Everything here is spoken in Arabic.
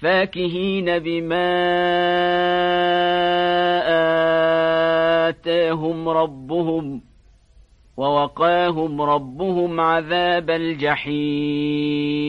فاكهين بما آتاهم ربهم ووقاهم ربهم عذاب الجحيم